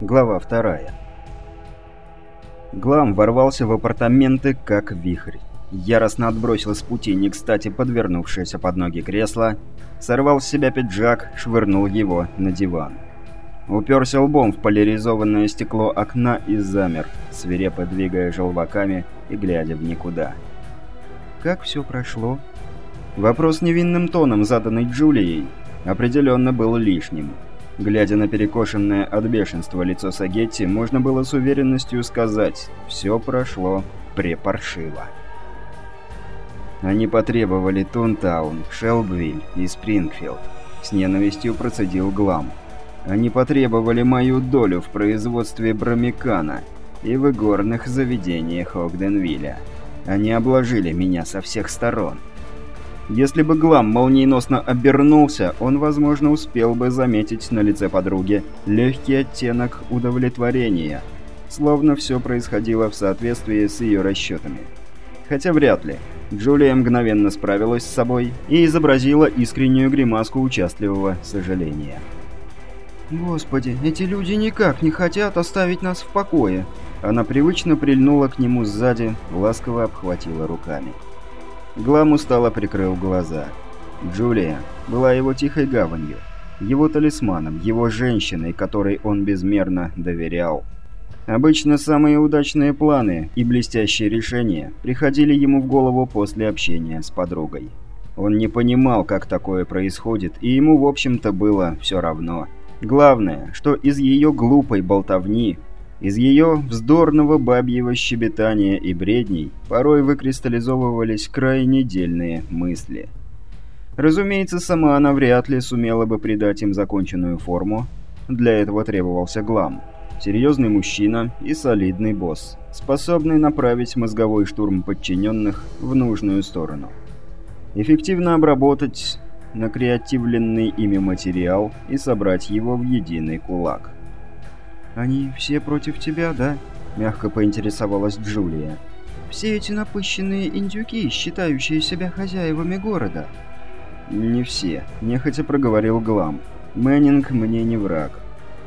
Глава вторая. Глам ворвался в апартаменты как вихрь. Яростно отбросил с пути не кстати подвернувшееся под ноги кресло, сорвал с себя пиджак, швырнул его на диван. Уперся лбом в поляризованное стекло окна и замер, свирепо двигая желваками и глядя в никуда. «Как все прошло?» Вопрос невинным тоном, заданный Джулией, определенно был лишним. Глядя на перекошенное от бешенства лицо Сагетти, можно было с уверенностью сказать «все прошло препаршиво». Они потребовали Тунтаун, Шелбвиль и Спрингфилд. С ненавистью процедил Глам. Они потребовали мою долю в производстве бромикана и в игорных заведениях Огденвилля. Они обложили меня со всех сторон. Если бы Глам молниеносно обернулся, он, возможно, успел бы заметить на лице подруги легкий оттенок удовлетворения, словно все происходило в соответствии с ее расчетами. Хотя вряд ли. Джулия мгновенно справилась с собой и изобразила искреннюю гримаску участливого сожаления. «Господи, эти люди никак не хотят оставить нас в покое!» Она привычно прильнула к нему сзади, ласково обхватила руками. Глам устало прикрыл глаза. Джулия была его тихой гаванью, его талисманом, его женщиной, которой он безмерно доверял. Обычно самые удачные планы и блестящие решения приходили ему в голову после общения с подругой. Он не понимал, как такое происходит, и ему, в общем-то, было все равно. Главное, что из ее глупой болтовни из ее вздорного бабьего щебетания и бредней порой выкристаллизовывались крайне дельные мысли. Разумеется, сама она вряд ли сумела бы придать им законченную форму. Для этого требовался глам. Серьезный мужчина и солидный босс, способный направить мозговой штурм подчиненных в нужную сторону. Эффективно обработать накреативленный ими материал и собрать его в единый кулак. «Они все против тебя, да?» – мягко поинтересовалась Джулия. «Все эти напыщенные индюки, считающие себя хозяевами города». «Не все», – нехотя проговорил Глам. «Мэннинг мне не враг.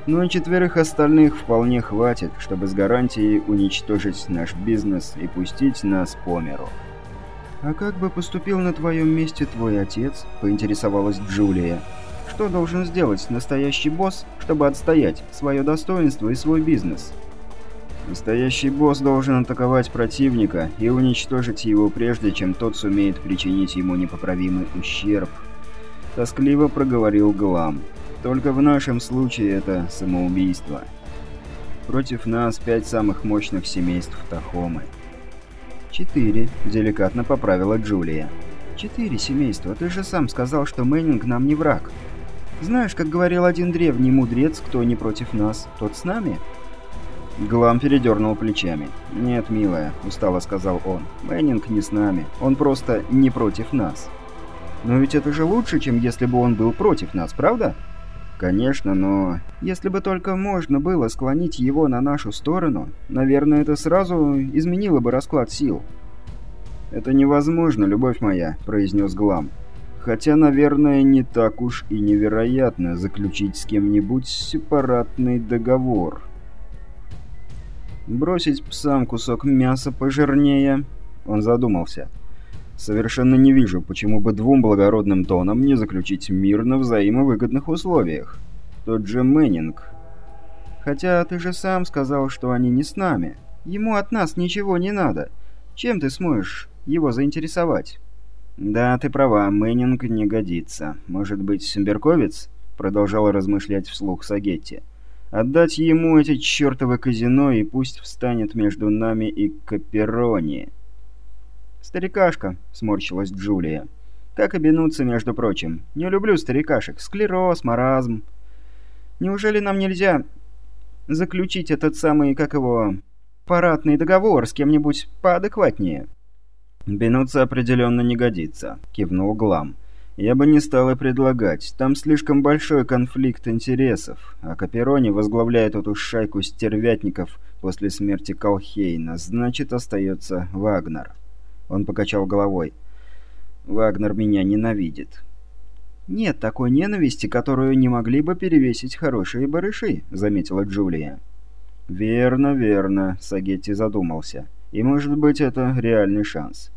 Но и четверых остальных вполне хватит, чтобы с гарантией уничтожить наш бизнес и пустить нас по миру». «А как бы поступил на твоем месте твой отец?» – поинтересовалась Джулия. Что должен сделать настоящий босс, чтобы отстоять свое достоинство и свой бизнес? Настоящий босс должен атаковать противника и уничтожить его прежде, чем тот сумеет причинить ему непоправимый ущерб. Тоскливо проговорил Глам. Только в нашем случае это самоубийство. Против нас пять самых мощных семейств Тахомы. «Четыре», — деликатно поправила Джулия. «Четыре семейства. Ты же сам сказал, что Мэннинг нам не враг». Знаешь, как говорил один древний мудрец, кто не против нас, тот с нами?» Глам передернул плечами. «Нет, милая», — устало сказал он, — «Мэннинг не с нами. Он просто не против нас». «Но ведь это же лучше, чем если бы он был против нас, правда?» «Конечно, но... Если бы только можно было склонить его на нашу сторону, наверное, это сразу изменило бы расклад сил». «Это невозможно, любовь моя», — произнес Глам. Хотя, наверное, не так уж и невероятно заключить с кем-нибудь сепаратный договор. Бросить псам кусок мяса пожирнее? Он задумался. Совершенно не вижу, почему бы двум благородным донам не заключить мир на взаимовыгодных условиях. Тот же Мэннинг. Хотя ты же сам сказал, что они не с нами. Ему от нас ничего не надо. Чем ты сможешь его заинтересовать? «Да, ты права, Мэннинг не годится. Может быть, Берковец?» Продолжал размышлять вслух Сагетти. «Отдать ему эти чертовы казино, и пусть встанет между нами и Каперони». «Старикашка», — сморщилась Джулия. «Как обинуться, между прочим? Не люблю старикашек. Склероз, маразм. Неужели нам нельзя заключить этот самый, как его, парадный договор с кем-нибудь поадекватнее?» «Бенуться определенно не годится», — кивнул Глам. «Я бы не стал и предлагать. Там слишком большой конфликт интересов, а Каперони возглавляет эту шайку стервятников после смерти Колхейна. Значит, остается Вагнер». Он покачал головой. «Вагнер меня ненавидит». «Нет такой ненависти, которую не могли бы перевесить хорошие барыши», — заметила Джулия. «Верно, верно», — Сагетти задумался. «И может быть это реальный шанс».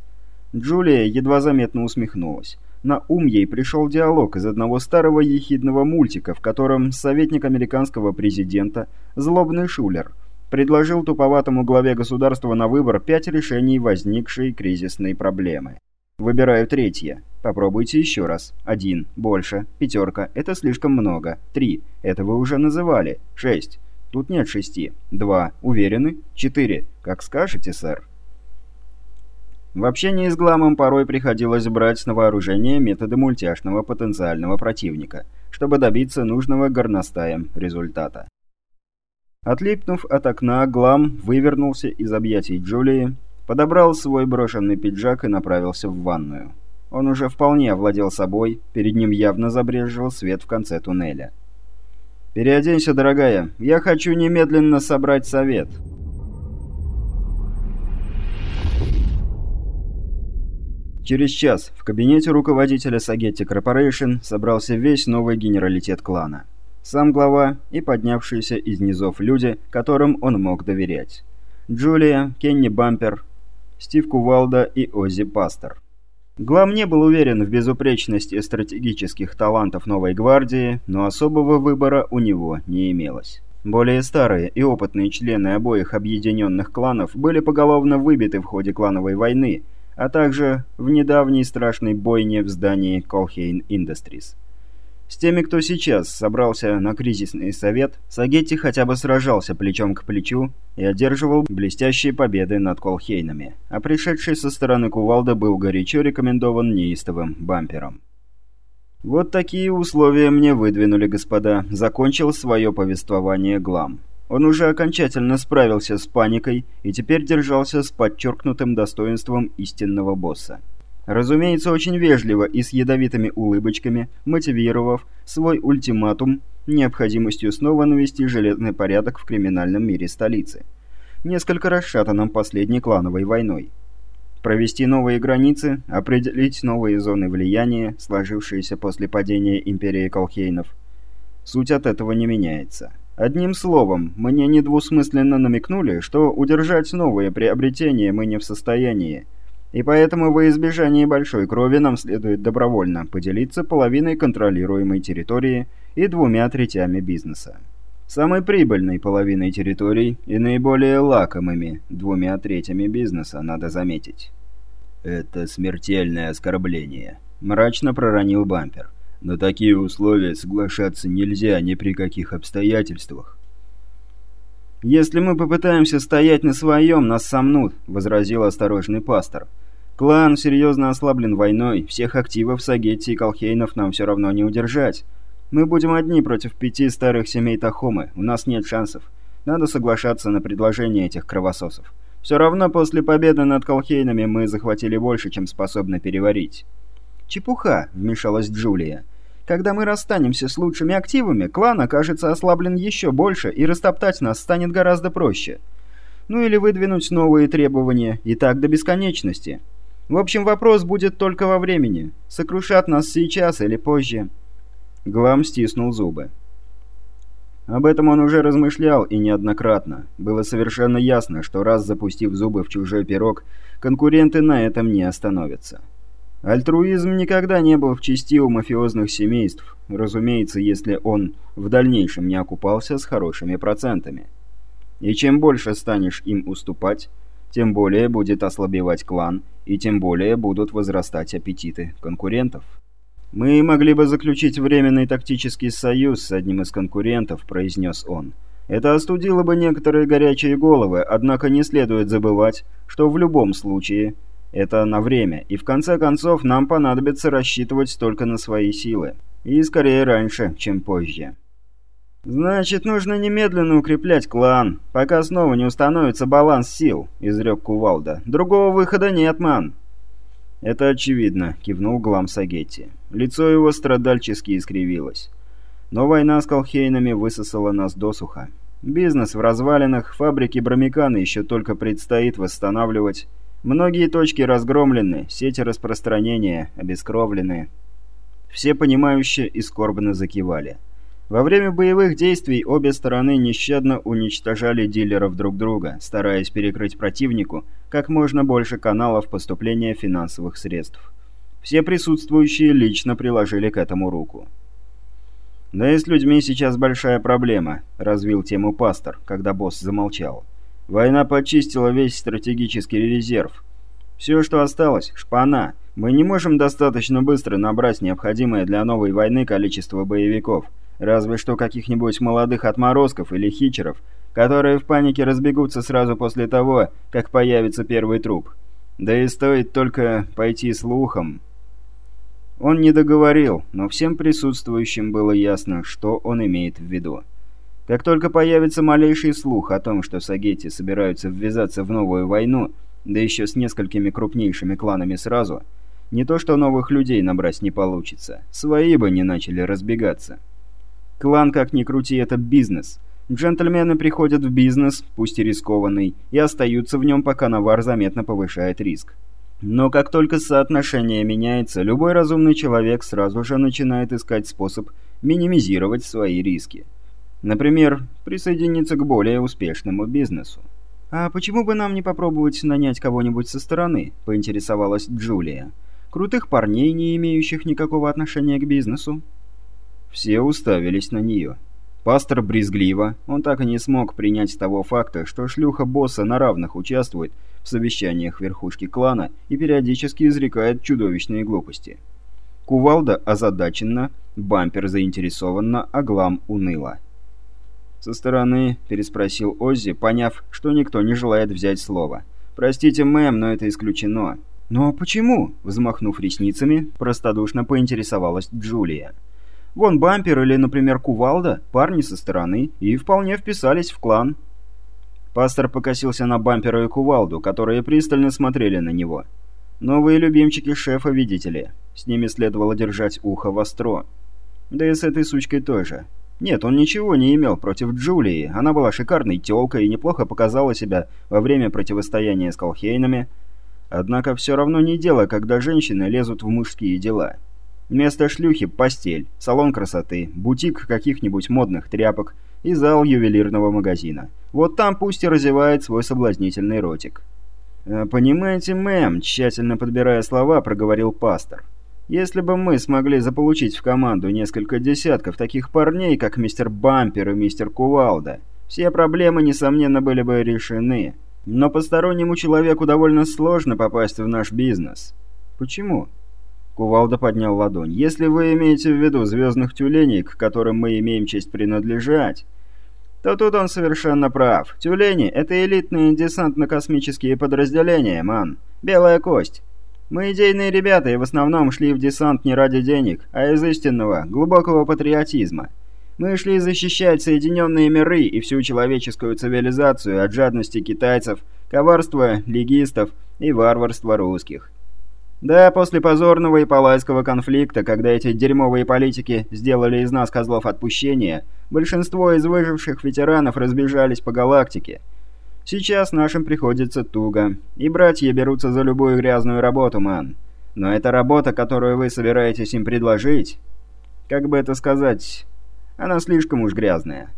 Джулия едва заметно усмехнулась. На ум ей пришел диалог из одного старого ехидного мультика, в котором советник американского президента, злобный шулер, предложил туповатому главе государства на выбор пять решений возникшей кризисной проблемы. Выбираю третье. Попробуйте еще раз. Один. Больше. Пятерка. Это слишком много. Три. Это вы уже называли. Шесть. Тут нет шести. Два. Уверены? Четыре. Как скажете, сэр. В общении с Гламом порой приходилось брать на вооружение методы мультяшного потенциального противника, чтобы добиться нужного горностаем результата. Отлипнув от окна, Глам вывернулся из объятий Джулии, подобрал свой брошенный пиджак и направился в ванную. Он уже вполне овладел собой, перед ним явно забрежил свет в конце туннеля. «Переоденься, дорогая, я хочу немедленно собрать совет». Через час в кабинете руководителя Сагетти Корпорейшн собрался весь новый генералитет клана. Сам глава и поднявшиеся из низов люди, которым он мог доверять. Джулия, Кенни Бампер, Стив Кувалда и Оззи Пастер. Глам не был уверен в безупречности стратегических талантов новой гвардии, но особого выбора у него не имелось. Более старые и опытные члены обоих объединенных кланов были поголовно выбиты в ходе клановой войны, а также в недавней страшной бойне в здании Colhane Industries. С теми, кто сейчас собрался на кризисный совет, Сагетти хотя бы сражался плечом к плечу и одерживал блестящие победы над Колхейнами, а пришедший со стороны Кувалда был горячо рекомендован неистовым бампером. «Вот такие условия мне выдвинули, господа», — закончил свое повествование Глам. Он уже окончательно справился с паникой и теперь держался с подчеркнутым достоинством истинного босса. Разумеется, очень вежливо и с ядовитыми улыбочками, мотивировав свой ультиматум необходимостью снова навести железный порядок в криминальном мире столицы, несколько расшатанном последней клановой войной. Провести новые границы, определить новые зоны влияния, сложившиеся после падения империи Колхейнов. Суть от этого не меняется. Одним словом, мне недвусмысленно намекнули, что удержать новые приобретения мы не в состоянии, и поэтому во избежание большой крови нам следует добровольно поделиться половиной контролируемой территории и двумя третями бизнеса. Самой прибыльной половиной территорий и наиболее лакомыми двумя третями бизнеса, надо заметить. «Это смертельное оскорбление», — мрачно проронил бампер. На такие условия соглашаться нельзя ни при каких обстоятельствах. «Если мы попытаемся стоять на своем, нас сомнут», — возразил осторожный пастор. «Клан серьезно ослаблен войной, всех активов Сагетти и Колхейнов нам все равно не удержать. Мы будем одни против пяти старых семей Тахомы, у нас нет шансов. Надо соглашаться на предложение этих кровососов. Все равно после победы над Колхейнами мы захватили больше, чем способны переварить». «Чепуха», — вмешалась Джулия. Когда мы расстанемся с лучшими активами, клан окажется ослаблен еще больше, и растоптать нас станет гораздо проще. Ну или выдвинуть новые требования, и так до бесконечности. В общем, вопрос будет только во времени. Сокрушат нас сейчас или позже. Глам стиснул зубы. Об этом он уже размышлял и неоднократно. Было совершенно ясно, что раз запустив зубы в чужой пирог, конкуренты на этом не остановятся. Альтруизм никогда не был в части у мафиозных семейств, разумеется, если он в дальнейшем не окупался с хорошими процентами. И чем больше станешь им уступать, тем более будет ослабевать клан, и тем более будут возрастать аппетиты конкурентов. «Мы могли бы заключить временный тактический союз с одним из конкурентов», – произнес он. «Это остудило бы некоторые горячие головы, однако не следует забывать, что в любом случае – это на время, и в конце концов нам понадобится рассчитывать только на свои силы. И скорее раньше, чем позже. «Значит, нужно немедленно укреплять клан, пока снова не установится баланс сил», — изрек Кувалда. «Другого выхода нет, ман». «Это очевидно», — кивнул Глам Сагетти. Лицо его страдальчески искривилось. «Но война с Колхейнами высосала нас досуха. Бизнес в развалинах, фабрики Бромикана еще только предстоит восстанавливать». Многие точки разгромлены, сети распространения обескровлены. Все понимающие и скорбно закивали. Во время боевых действий обе стороны нещадно уничтожали дилеров друг друга, стараясь перекрыть противнику как можно больше каналов поступления финансовых средств. Все присутствующие лично приложили к этому руку. «Да и с людьми сейчас большая проблема», — развил тему пастор, когда босс замолчал. «Война почистила весь стратегический резерв. Все, что осталось — шпана. Мы не можем достаточно быстро набрать необходимое для новой войны количество боевиков, разве что каких-нибудь молодых отморозков или хичеров, которые в панике разбегутся сразу после того, как появится первый труп. Да и стоит только пойти слухом...» Он не договорил, но всем присутствующим было ясно, что он имеет в виду. Как только появится малейший слух о том, что Сагетти собираются ввязаться в новую войну, да еще с несколькими крупнейшими кланами сразу, не то что новых людей набрать не получится, свои бы не начали разбегаться. Клан, как ни крути, это бизнес. Джентльмены приходят в бизнес, пусть и рискованный, и остаются в нем, пока навар заметно повышает риск. Но как только соотношение меняется, любой разумный человек сразу же начинает искать способ минимизировать свои риски. Например, присоединиться к более успешному бизнесу. «А почему бы нам не попробовать нанять кого-нибудь со стороны?» – поинтересовалась Джулия. «Крутых парней, не имеющих никакого отношения к бизнесу?» Все уставились на нее. Пастор брезгливо, он так и не смог принять того факта, что шлюха босса на равных участвует в совещаниях верхушки клана и периодически изрекает чудовищные глупости. Кувалда озадаченно, бампер заинтересованно, а глам уныло. «Со стороны?» – переспросил Оззи, поняв, что никто не желает взять слово. «Простите, мэм, но это исключено». «Но почему?» – взмахнув ресницами, простодушно поинтересовалась Джулия. «Вон бампер или, например, кувалда, парни со стороны, и вполне вписались в клан». Пастор покосился на бампера и кувалду, которые пристально смотрели на него. Новые любимчики шефа, видите ли. С ними следовало держать ухо востро. Да и с этой сучкой тоже. Нет, он ничего не имел против Джулии. Она была шикарной тёлкой и неплохо показала себя во время противостояния с Колхейнами. Однако все равно не дело, когда женщины лезут в мужские дела. Вместо шлюхи – постель, салон красоты, бутик каких-нибудь модных тряпок – и зал ювелирного магазина. Вот там пусть и разевает свой соблазнительный ротик. «Э, «Понимаете, мэм», — тщательно подбирая слова, проговорил пастор. «Если бы мы смогли заполучить в команду несколько десятков таких парней, как мистер Бампер и мистер Кувалда, все проблемы, несомненно, были бы решены. Но постороннему человеку довольно сложно попасть в наш бизнес». «Почему?» Кувалда поднял ладонь. «Если вы имеете в виду звездных тюленей, к которым мы имеем честь принадлежать, то тут он совершенно прав. Тюлени — это элитные десантно-космические подразделения, ман. Белая кость. Мы идейные ребята и в основном шли в десант не ради денег, а из истинного, глубокого патриотизма. Мы шли защищать Соединенные миры и всю человеческую цивилизацию от жадности китайцев, коварства легистов и варварства русских. Да, после позорного и палайского конфликта, когда эти дерьмовые политики сделали из нас козлов отпущения, большинство из выживших ветеранов разбежались по галактике. Сейчас нашим приходится туго, и братья берутся за любую грязную работу, ман. Но эта работа, которую вы собираетесь им предложить, как бы это сказать, она слишком уж грязная.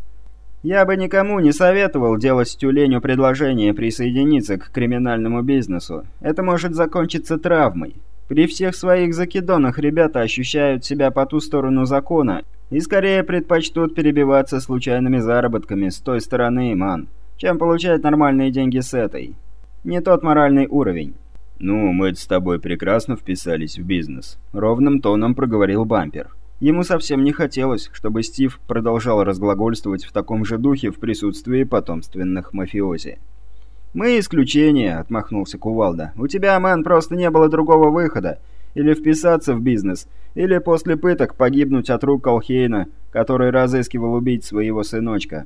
Я бы никому не советовал делать тюленю предложение присоединиться к криминальному бизнесу. Это может закончиться травмой. При всех своих закидонах ребята ощущают себя по ту сторону закона и скорее предпочтут перебиваться случайными заработками с той стороны, ман, чем получать нормальные деньги с этой. Не тот моральный уровень. «Ну, мы с тобой прекрасно вписались в бизнес», — ровным тоном проговорил Бампер. Ему совсем не хотелось, чтобы Стив продолжал разглагольствовать в таком же духе в присутствии потомственных мафиози. «Мы исключение», — отмахнулся Кувалда. «У тебя, мэн, просто не было другого выхода. Или вписаться в бизнес, или после пыток погибнуть от рук Колхейна, который разыскивал убить своего сыночка.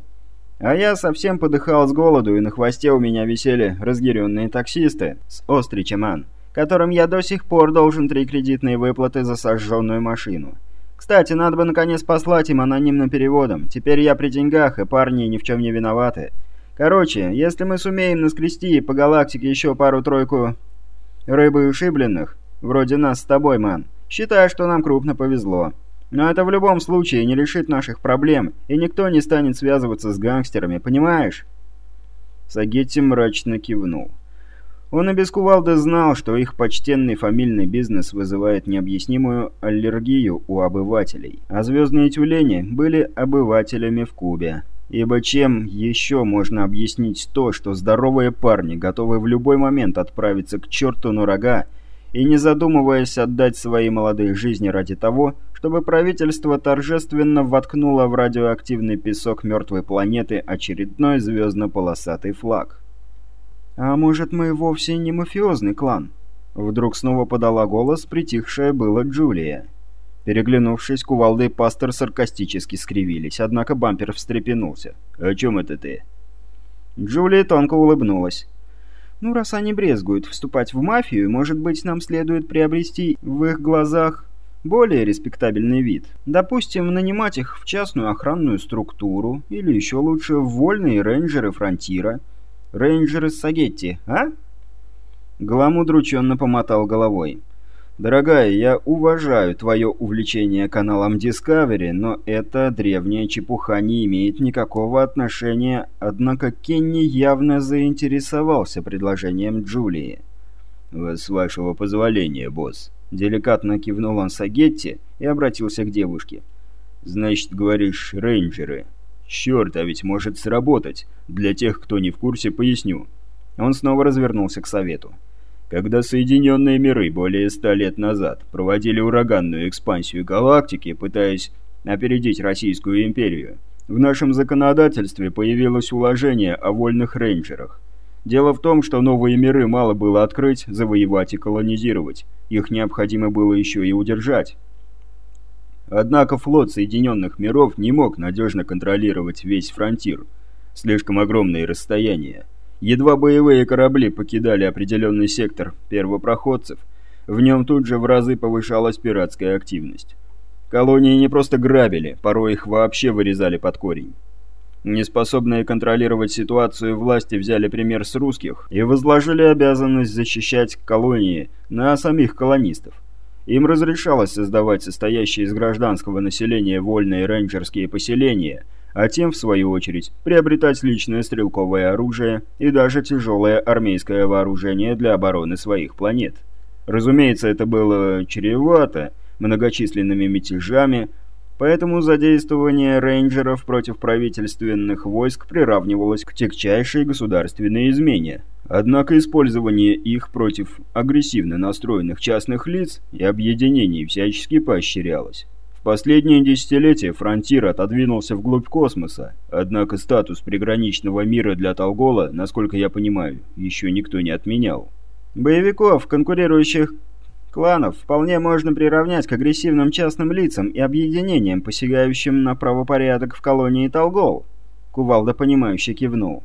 А я совсем подыхал с голоду, и на хвосте у меня висели разъяренные таксисты с Острича, ман, которым я до сих пор должен три кредитные выплаты за сожженную машину». Кстати, надо бы наконец послать им анонимным переводом. Теперь я при деньгах, и парни ни в чем не виноваты. Короче, если мы сумеем наскрести по галактике еще пару-тройку рыбы ушибленных, вроде нас с тобой, ман, Считай, что нам крупно повезло. Но это в любом случае не решит наших проблем, и никто не станет связываться с гангстерами, понимаешь?» Сагетти мрачно кивнул. Он и без кувалды знал, что их почтенный фамильный бизнес вызывает необъяснимую аллергию у обывателей, а звездные тюлени были обывателями в Кубе. Ибо чем еще можно объяснить то, что здоровые парни готовы в любой момент отправиться к черту на рога и, не задумываясь, отдать свои молодые жизни ради того, чтобы правительство торжественно воткнуло в радиоактивный песок мертвой планеты очередной звездно-полосатый флаг. «А может, мы вовсе не мафиозный клан?» Вдруг снова подала голос притихшая была Джулия. Переглянувшись, кувалды и пастор саркастически скривились, однако бампер встрепенулся. «О чем это ты?» Джулия тонко улыбнулась. «Ну, раз они брезгуют вступать в мафию, может быть, нам следует приобрести в их глазах более респектабельный вид. Допустим, нанимать их в частную охранную структуру, или еще лучше, в вольные рейнджеры фронтира. Рейнджеры Сагетти, а?» Глам удрученно помотал головой. «Дорогая, я уважаю твое увлечение каналом Discovery, но эта древняя чепуха не имеет никакого отношения, однако Кенни явно заинтересовался предложением Джулии». «С вашего позволения, босс», — деликатно кивнул он Сагетти и обратился к девушке. «Значит, говоришь, рейнджеры?» «Черт, а ведь может сработать. Для тех, кто не в курсе, поясню». Он снова развернулся к совету. Когда Соединенные миры более ста лет назад проводили ураганную экспансию галактики, пытаясь опередить Российскую империю, в нашем законодательстве появилось уложение о вольных рейнджерах. Дело в том, что новые миры мало было открыть, завоевать и колонизировать. Их необходимо было еще и удержать. Однако флот Соединенных миров не мог надежно контролировать весь фронтир. Слишком огромные расстояния. Едва боевые корабли покидали определенный сектор первопроходцев, в нем тут же в разы повышалась пиратская активность. Колонии не просто грабили, порой их вообще вырезали под корень. Неспособные контролировать ситуацию власти взяли пример с русских и возложили обязанность защищать колонии на самих колонистов. Им разрешалось создавать состоящие из гражданского населения вольные рейнджерские поселения – а тем, в свою очередь, приобретать личное стрелковое оружие и даже тяжелое армейское вооружение для обороны своих планет. Разумеется, это было чревато многочисленными мятежами, поэтому задействование рейнджеров против правительственных войск приравнивалось к тягчайшей государственной измене. Однако использование их против агрессивно настроенных частных лиц и объединений всячески поощрялось. В последние десятилетия фронтир отодвинулся вглубь космоса, однако статус приграничного мира для Толгола, насколько я понимаю, еще никто не отменял. Боевиков, конкурирующих кланов, вполне можно приравнять к агрессивным частным лицам и объединениям, посягающим на правопорядок в колонии Толгол. Кувалда, понимающе кивнул.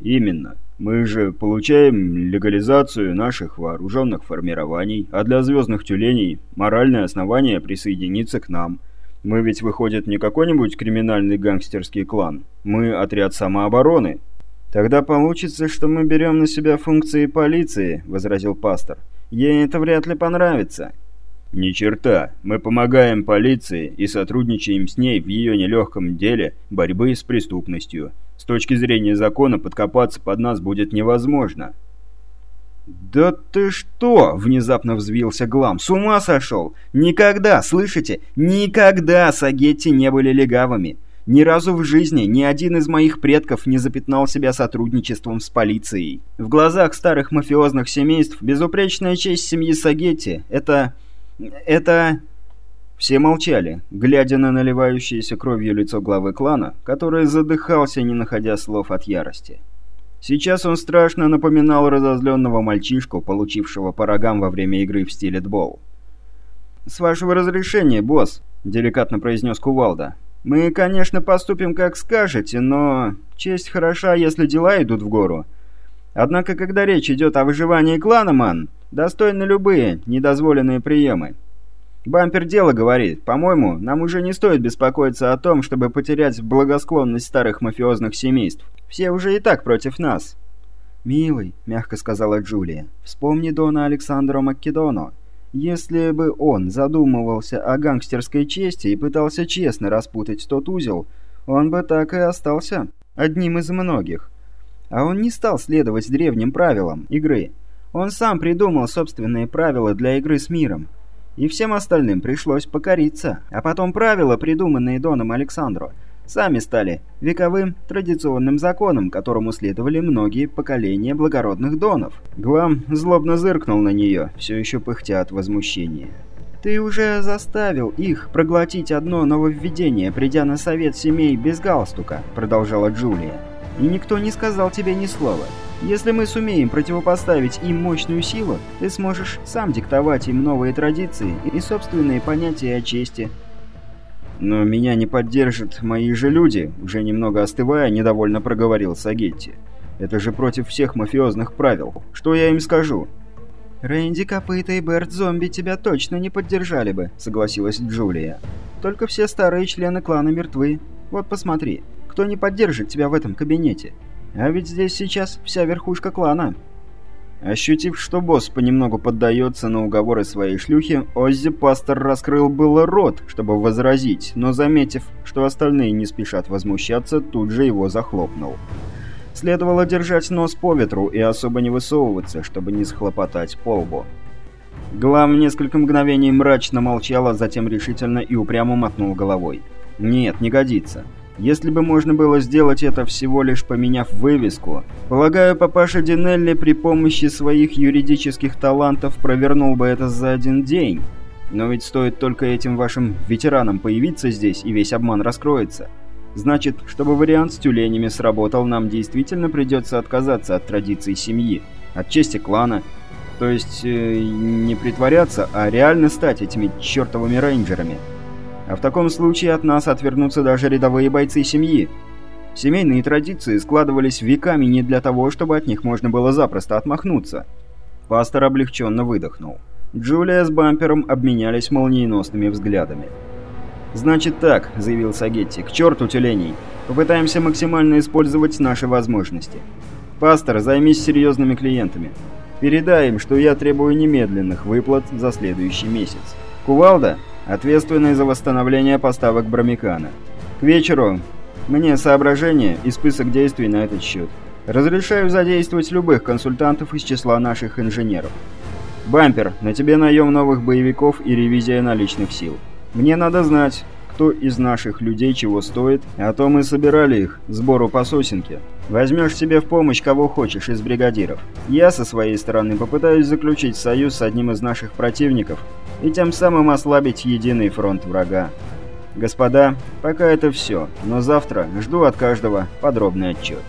«Именно. Мы же получаем легализацию наших вооруженных формирований, а для звездных тюленей моральное основание присоединиться к нам. Мы ведь, выходит, не какой-нибудь криминальный гангстерский клан. Мы отряд самообороны. Тогда получится, что мы берем на себя функции полиции, возразил пастор. Ей это вряд ли понравится. «Ни черта. Мы помогаем полиции и сотрудничаем с ней в ее нелегком деле борьбы с преступностью. С точки зрения закона подкопаться под нас будет невозможно». «Да ты что?» — внезапно взвился Глам. «С ума сошел! Никогда, слышите? Никогда сагетти не были легавыми. Ни разу в жизни ни один из моих предков не запятнал себя сотрудничеством с полицией. В глазах старых мафиозных семейств безупречная честь семьи Сагетти — это... это...» Все молчали, глядя на наливающееся кровью лицо главы клана, который задыхался, не находя слов от ярости. Сейчас он страшно напоминал разозленного мальчишку, получившего по рогам во время игры в стиле дбол. «С вашего разрешения, босс», — деликатно произнес Кувалда. «Мы, конечно, поступим, как скажете, но честь хороша, если дела идут в гору. Однако, когда речь идет о выживании клана, ман, достойны любые недозволенные приемы. Бампер дело говорит. По-моему, нам уже не стоит беспокоиться о том, чтобы потерять благосклонность старых мафиозных семейств. Все уже и так против нас. «Милый», — мягко сказала Джулия, — «вспомни Дона Александра Маккедоно. Если бы он задумывался о гангстерской чести и пытался честно распутать тот узел, он бы так и остался одним из многих. А он не стал следовать древним правилам игры. Он сам придумал собственные правила для игры с миром. И всем остальным пришлось покориться. А потом правила, придуманные Доном Александру, сами стали вековым традиционным законом, которому следовали многие поколения благородных донов. Глам злобно зыркнул на нее, все еще пыхтя от возмущения. «Ты уже заставил их проглотить одно нововведение, придя на совет семей без галстука», — продолжала Джулия. «И никто не сказал тебе ни слова. Если мы сумеем противопоставить им мощную силу, ты сможешь сам диктовать им новые традиции и собственные понятия о чести, «Но меня не поддержат мои же люди», — уже немного остывая, недовольно проговорил Сагетти. «Это же против всех мафиозных правил. Что я им скажу?» «Рэнди, Копыта и Берт Зомби тебя точно не поддержали бы», — согласилась Джулия. «Только все старые члены клана мертвы. Вот посмотри, кто не поддержит тебя в этом кабинете? А ведь здесь сейчас вся верхушка клана». Ощутив, что босс понемногу поддается на уговоры своей шлюхи, Оззи Пастор раскрыл было рот, чтобы возразить, но заметив, что остальные не спешат возмущаться, тут же его захлопнул. Следовало держать нос по ветру и особо не высовываться, чтобы не схлопотать по лбу. Глам несколько мгновений мрачно молчала, затем решительно и упрямо мотнул головой. «Нет, не годится. Если бы можно было сделать это всего лишь поменяв вывеску, полагаю, папаша Динелли при помощи своих юридических талантов провернул бы это за один день. Но ведь стоит только этим вашим ветеранам появиться здесь, и весь обман раскроется. Значит, чтобы вариант с тюленями сработал, нам действительно придется отказаться от традиций семьи, от чести клана. То есть, э, не притворяться, а реально стать этими чертовыми рейнджерами. А в таком случае от нас отвернутся даже рядовые бойцы семьи. Семейные традиции складывались веками не для того, чтобы от них можно было запросто отмахнуться. Пастор облегченно выдохнул. Джулия с Бампером обменялись молниеносными взглядами. «Значит так», — заявил Сагетти, — «к черту тюленей. Попытаемся максимально использовать наши возможности. Пастор, займись серьезными клиентами. Передай им, что я требую немедленных выплат за следующий месяц. Кувалда, ответственный за восстановление поставок Бромикана. К вечеру мне соображение и список действий на этот счет. Разрешаю задействовать любых консультантов из числа наших инженеров. Бампер, на тебе наем новых боевиков и ревизия наличных сил. Мне надо знать, кто из наших людей чего стоит, а то мы собирали их, сбору по сосенке. Возьмешь себе в помощь кого хочешь из бригадиров. Я со своей стороны попытаюсь заключить союз с одним из наших противников и тем самым ослабить единый фронт врага. Господа, пока это все, но завтра жду от каждого подробный отчет.